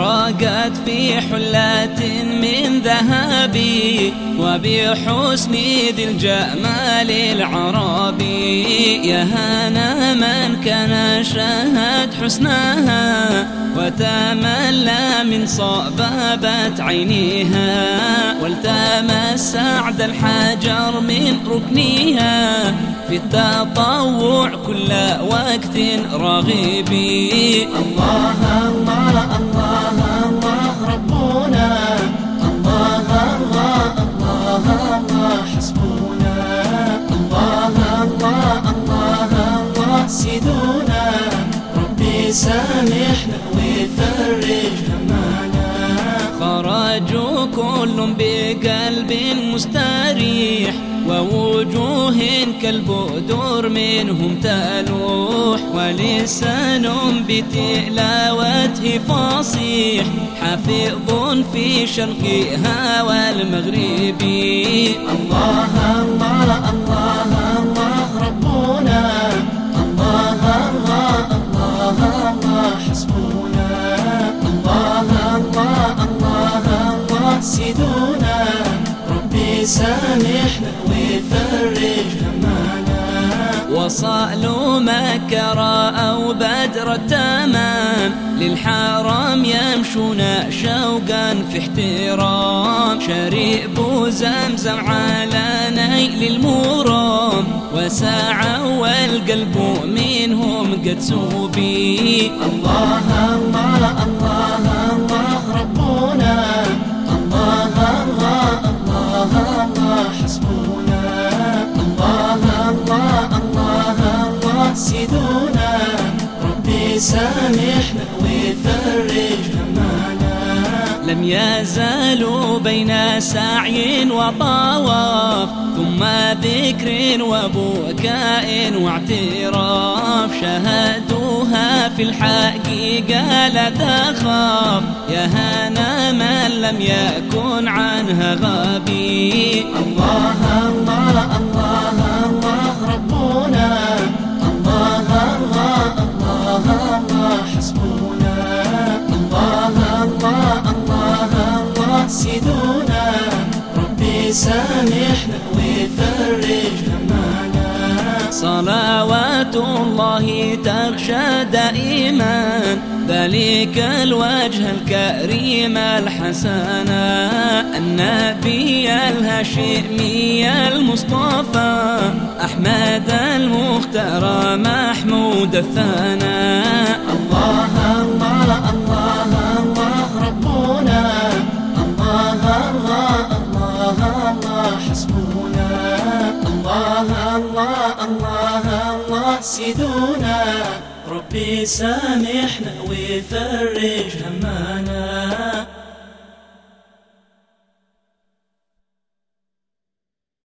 راقت في بحلة من ذهبي وبحسن ذي الجمال العربي يا هنا من كان شاهد حسنها وتملى من صبابة عينيها والتمس سعد الحجر من ركنيها. في التطوع كل وقت رغيبي. الله الله الله الله. خرجوا كل بقلب مستريح ووجوه كالبدور منهم تلوح ولسان بتلاوته فصيح حافظ في شرقها والمغرب الله ربي سامحنا ويفرج همنا وصالوا مكة أو بدر التمام للحرام يمشون شوقا في احترام. شريب زمزم على نيل المرام. وسعوا والقلب منهم قد سوبي. الله الله سيدنا ربي سامحنا ويفرج همنا لم يزالوا بين سعي وطواف ثم ذكر وبكاء واعتراف. شهدوها في الحقيقة لا تخاف. يا هنا من لم يكن عنها غبي الله الله سيدنا ربي سامحنا ويفرج همنا صلوات الله تغشى دائما، ذلك الوجه الكريم الحسن. النبي الهاشمي المصطفى، أحمد المختار محمود الثناء. الله ربي سامحنا ويفرج همنا